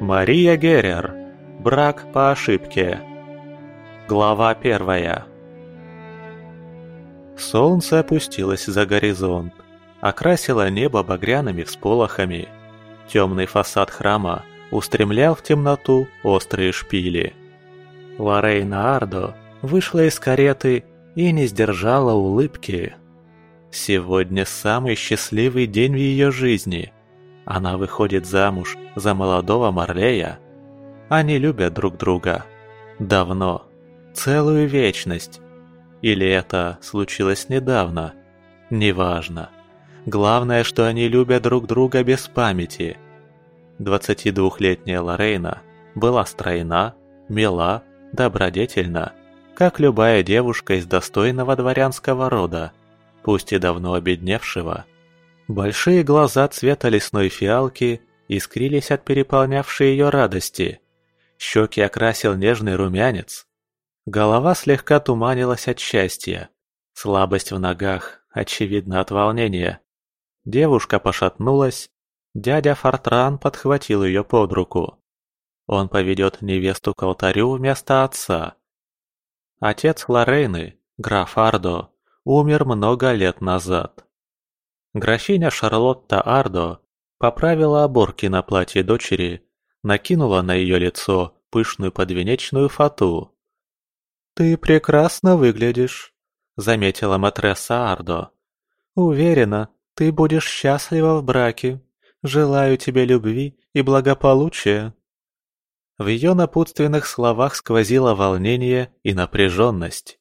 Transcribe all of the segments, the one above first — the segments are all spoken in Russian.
Мария Герер. Брак по ошибке. Глава первая. Солнце опустилось за горизонт, окрасило небо багряными всполохами. Темный фасад храма устремлял в темноту острые шпили. Лорейна Ардо вышла из кареты и не сдержала улыбки. Сегодня самый счастливый день в ее жизни. Она выходит замуж за молодого Марлея. Они любят друг друга. Давно. Целую вечность. Или это случилось недавно? Неважно. Главное, что они любят друг друга без памяти. 22-летняя Лорейна была стройна, мила, добродетельна, как любая девушка из достойного дворянского рода, пусть и давно обедневшего. Большие глаза цвета лесной фиалки искрились от переполнявшей ее радости. Щеки окрасил нежный румянец, Голова слегка туманилась от счастья. Слабость в ногах, очевидно от волнения. Девушка пошатнулась. Дядя Фортран подхватил ее под руку. Он поведет невесту к алтарю вместо отца. Отец Лорейны, граф Ардо, умер много лет назад. Графиня Шарлотта Ардо поправила оборки на платье дочери, накинула на ее лицо пышную подвенечную фату. «Ты прекрасно выглядишь», — заметила матресса Ардо. «Уверена, ты будешь счастлива в браке. Желаю тебе любви и благополучия». В ее напутственных словах сквозило волнение и напряженность.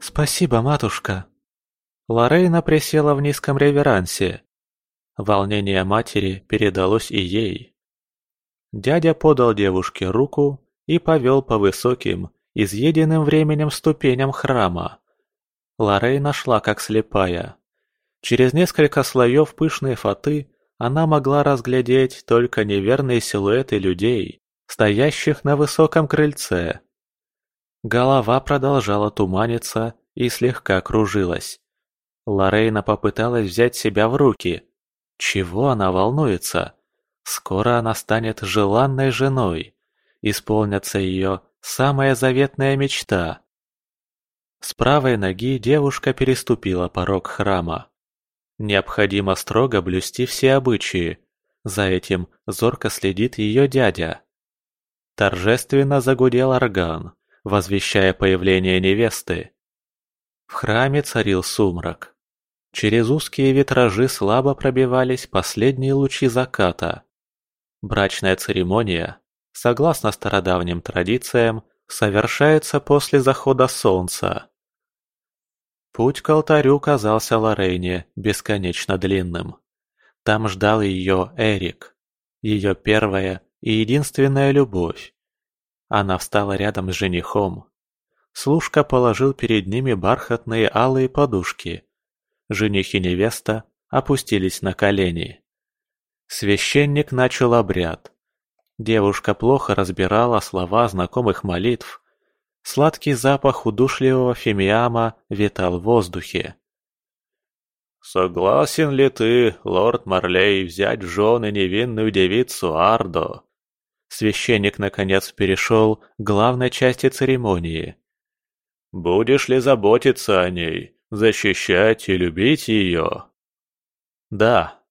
«Спасибо, матушка». Лорейна присела в низком реверансе. Волнение матери передалось и ей. Дядя подал девушке руку и повел по высоким, изъеденным временем ступеням храма. Лорей нашла как слепая. Через несколько слоев пышной фаты она могла разглядеть только неверные силуэты людей, стоящих на высоком крыльце. Голова продолжала туманиться и слегка кружилась. Лорейна попыталась взять себя в руки. Чего она волнуется? Скоро она станет желанной женой. Исполнятся ее Самая заветная мечта. С правой ноги девушка переступила порог храма. Необходимо строго блюсти все обычаи. За этим зорко следит ее дядя. Торжественно загудел орган, возвещая появление невесты. В храме царил сумрак. Через узкие витражи слабо пробивались последние лучи заката. Брачная церемония согласно стародавним традициям, совершается после захода солнца. Путь к алтарю казался Лорейне бесконечно длинным. Там ждал ее Эрик, ее первая и единственная любовь. Она встала рядом с женихом. Служка положил перед ними бархатные алые подушки. Жених и невеста опустились на колени. Священник начал обряд. Девушка плохо разбирала слова знакомых молитв. Сладкий запах удушливого фимиама витал в воздухе. «Согласен ли ты, лорд Марлей, взять в жены невинную девицу Ардо?» Священник наконец перешел к главной части церемонии. «Будешь ли заботиться о ней, защищать и любить ее?» «Да».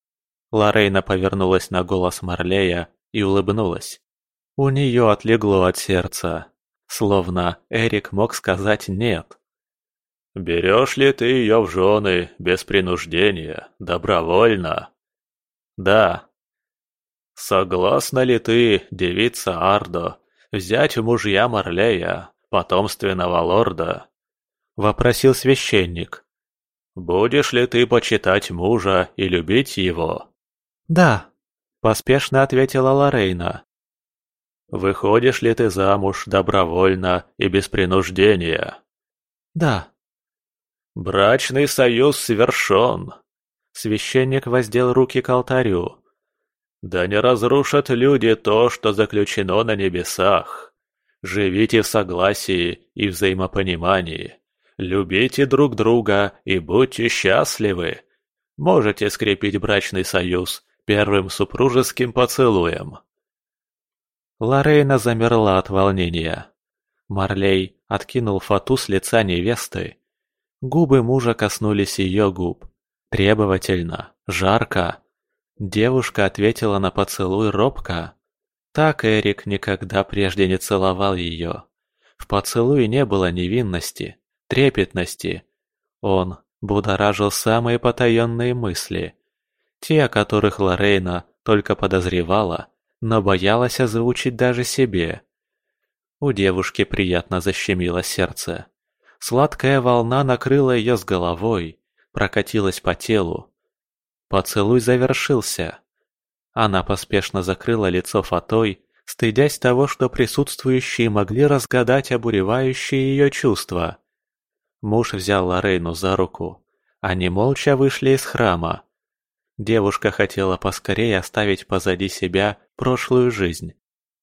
Лорейна повернулась на голос Марлея и улыбнулась. У нее отлегло от сердца, словно Эрик мог сказать «нет». «Берешь ли ты ее в жены без принуждения, добровольно?» «Да». «Согласна ли ты, девица Ардо, взять мужья Марлея, потомственного лорда?» — вопросил священник. «Будешь ли ты почитать мужа и любить его?» «Да», Поспешно ответила Лорейна. «Выходишь ли ты замуж добровольно и без принуждения?» «Да». «Брачный союз совершен!» Священник воздел руки к алтарю. «Да не разрушат люди то, что заключено на небесах. Живите в согласии и взаимопонимании. Любите друг друга и будьте счастливы. Можете скрепить брачный союз первым супружеским поцелуем. Лорейна замерла от волнения. Марлей откинул фату с лица невесты. Губы мужа коснулись ее губ. Требовательно, жарко. Девушка ответила на поцелуй робко. Так Эрик никогда прежде не целовал ее. В поцелуе не было невинности, трепетности. Он будоражил самые потаенные мысли. Те, о которых Лорейна только подозревала, но боялась озвучить даже себе. У девушки приятно защемило сердце. Сладкая волна накрыла ее с головой, прокатилась по телу. Поцелуй завершился. Она поспешно закрыла лицо фатой, стыдясь того, что присутствующие могли разгадать обуревающие ее чувства. Муж взял Лорейну за руку. Они молча вышли из храма. Девушка хотела поскорее оставить позади себя прошлую жизнь,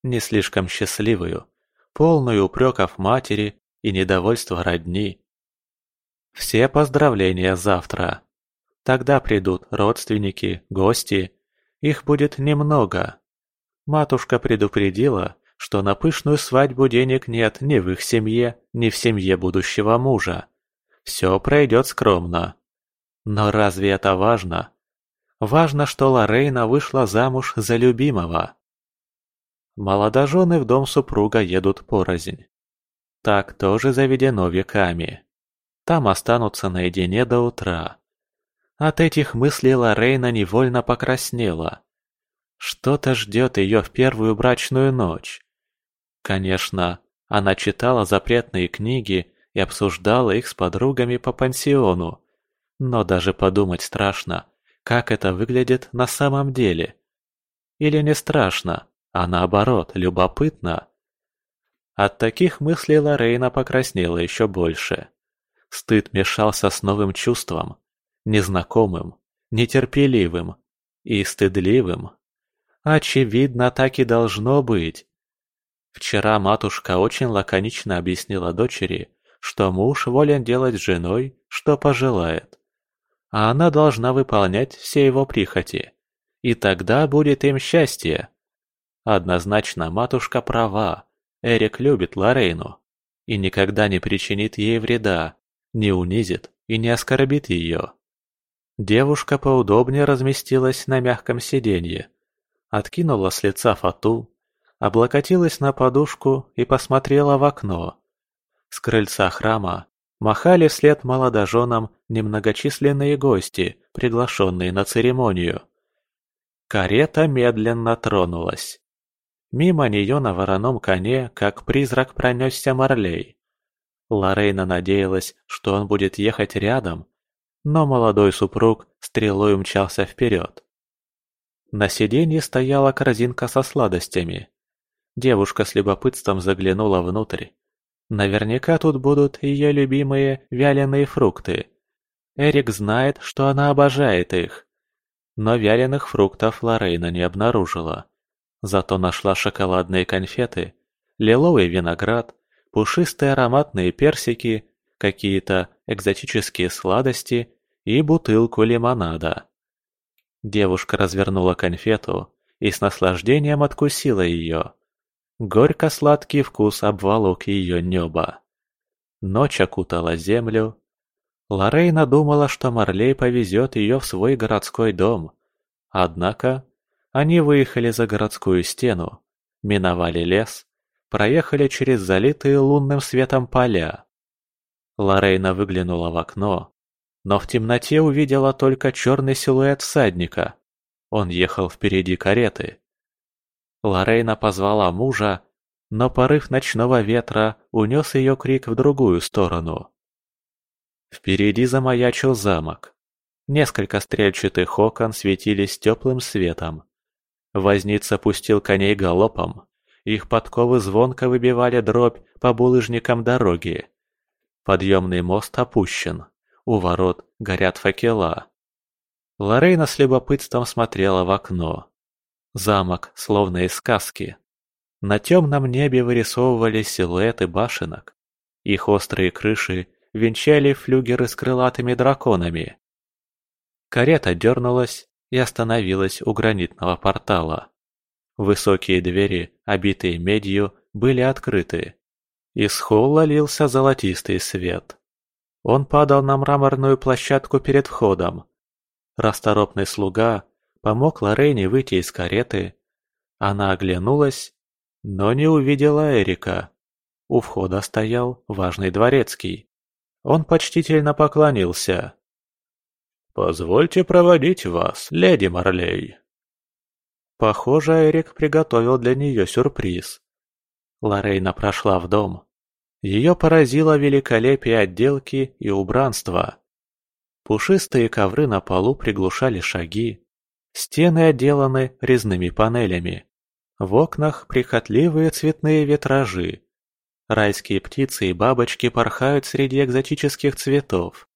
не слишком счастливую, полную упреков матери и недовольства родни. Все поздравления завтра. Тогда придут родственники, гости, их будет немного. Матушка предупредила, что на пышную свадьбу денег нет ни в их семье, ни в семье будущего мужа. Все пройдет скромно. Но разве это важно? Важно, что Лорейна вышла замуж за любимого. Молодожены в дом супруга едут порознь. Так тоже заведено веками. Там останутся наедине до утра. От этих мыслей Лорейна невольно покраснела. Что-то ждет ее в первую брачную ночь. Конечно, она читала запретные книги и обсуждала их с подругами по пансиону. Но даже подумать страшно, как это выглядит на самом деле. Или не страшно, а наоборот, любопытно. От таких мыслей Лорейна покраснела еще больше. Стыд мешался с новым чувством, незнакомым, нетерпеливым и стыдливым. Очевидно, так и должно быть. Вчера матушка очень лаконично объяснила дочери, что муж волен делать с женой, что пожелает. А она должна выполнять все его прихоти. И тогда будет им счастье. Однозначно матушка права. Эрик любит Лорейну. И никогда не причинит ей вреда, не унизит и не оскорбит ее. Девушка поудобнее разместилась на мягком сиденье, откинула с лица фату, облокотилась на подушку и посмотрела в окно. С крыльца храма махали вслед молодоженам немногочисленные гости, приглашенные на церемонию. Карета медленно тронулась. Мимо нее на вороном коне, как призрак, пронесся Марлей. Лорейна надеялась, что он будет ехать рядом, но молодой супруг стрелой умчался вперед. На сиденье стояла корзинка со сладостями. Девушка с любопытством заглянула внутрь. Наверняка тут будут ее любимые вяленые фрукты. Эрик знает, что она обожает их. Но вяленых фруктов Лорейна не обнаружила. Зато нашла шоколадные конфеты, лиловый виноград, пушистые ароматные персики, какие-то экзотические сладости и бутылку лимонада. Девушка развернула конфету и с наслаждением откусила ее. Горько-сладкий вкус обволок ее небо. Ночь окутала землю. Лорейна думала, что Марлей повезет ее в свой городской дом. Однако они выехали за городскую стену, миновали лес, проехали через залитые лунным светом поля. Лорейна выглянула в окно, но в темноте увидела только черный силуэт всадника. Он ехал впереди кареты. Лорейна позвала мужа, но порыв ночного ветра унес ее крик в другую сторону. Впереди замаячил замок. Несколько стрельчатых окон светились теплым светом. Возница пустил коней галопом. Их подковы звонко выбивали дробь по булыжникам дороги. Подъемный мост опущен. У ворот горят факела. Лорейна с любопытством смотрела в окно. Замок, словно из сказки. На темном небе вырисовывались силуэты башенок. Их острые крыши венчали флюгеры с крылатыми драконами. Карета дернулась и остановилась у гранитного портала. Высокие двери, обитые медью, были открыты. Из холла лился золотистый свет. Он падал на мраморную площадку перед входом. Расторопный слуга помог Лорейне выйти из кареты. Она оглянулась, но не увидела Эрика. У входа стоял важный дворецкий. Он почтительно поклонился. «Позвольте проводить вас, леди Марлей». Похоже, Эрик приготовил для нее сюрприз. Лорейна прошла в дом. Ее поразило великолепие отделки и убранства. Пушистые ковры на полу приглушали шаги. Стены отделаны резными панелями. В окнах прихотливые цветные витражи. Райские птицы и бабочки порхают среди экзотических цветов.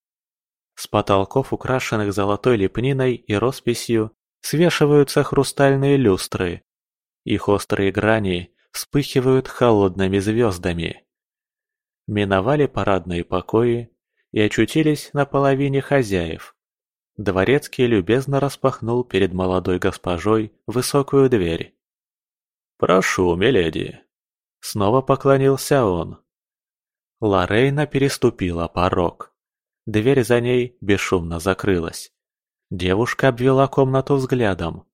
С потолков, украшенных золотой лепниной и росписью, свешиваются хрустальные люстры. Их острые грани вспыхивают холодными звездами. Миновали парадные покои и очутились на половине хозяев. Дворецкий любезно распахнул перед молодой госпожой высокую дверь. «Прошу, миледи!» Снова поклонился он. Лорейна переступила порог. Дверь за ней бесшумно закрылась. Девушка обвела комнату взглядом.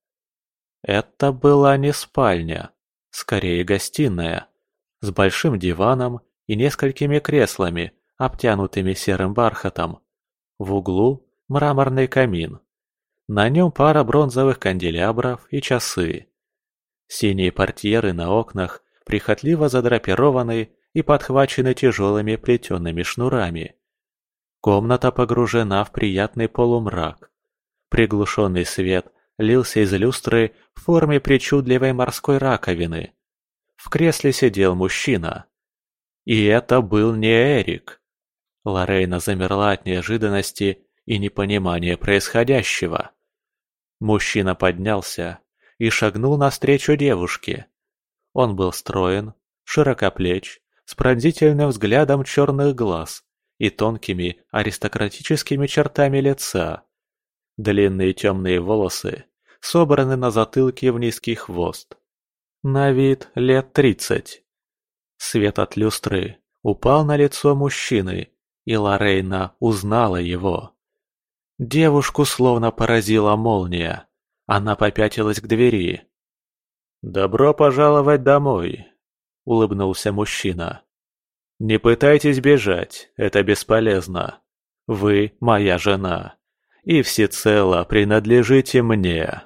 Это была не спальня, скорее гостиная, с большим диваном и несколькими креслами, обтянутыми серым бархатом. В углу мраморный камин. На нем пара бронзовых канделябров и часы. Синие портьеры на окнах прихотливо задрапированы и подхвачены тяжелыми плетеными шнурами. Комната погружена в приятный полумрак. Приглушенный свет лился из люстры в форме причудливой морской раковины. В кресле сидел мужчина. И это был не Эрик. Лорейна замерла от неожиданности и непонимания происходящего. Мужчина поднялся и шагнул навстречу девушке. Он был строен, широкоплеч, с пронзительным взглядом черных глаз и тонкими аристократическими чертами лица. Длинные темные волосы собраны на затылке в низкий хвост. На вид лет тридцать. Свет от люстры упал на лицо мужчины, и Лорейна узнала его. Девушку словно поразила молния. Она попятилась к двери. «Добро пожаловать домой», — улыбнулся мужчина. «Не пытайтесь бежать, это бесполезно. Вы моя жена и всецело принадлежите мне.